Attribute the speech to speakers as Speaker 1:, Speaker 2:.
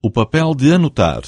Speaker 1: o papel de anotar.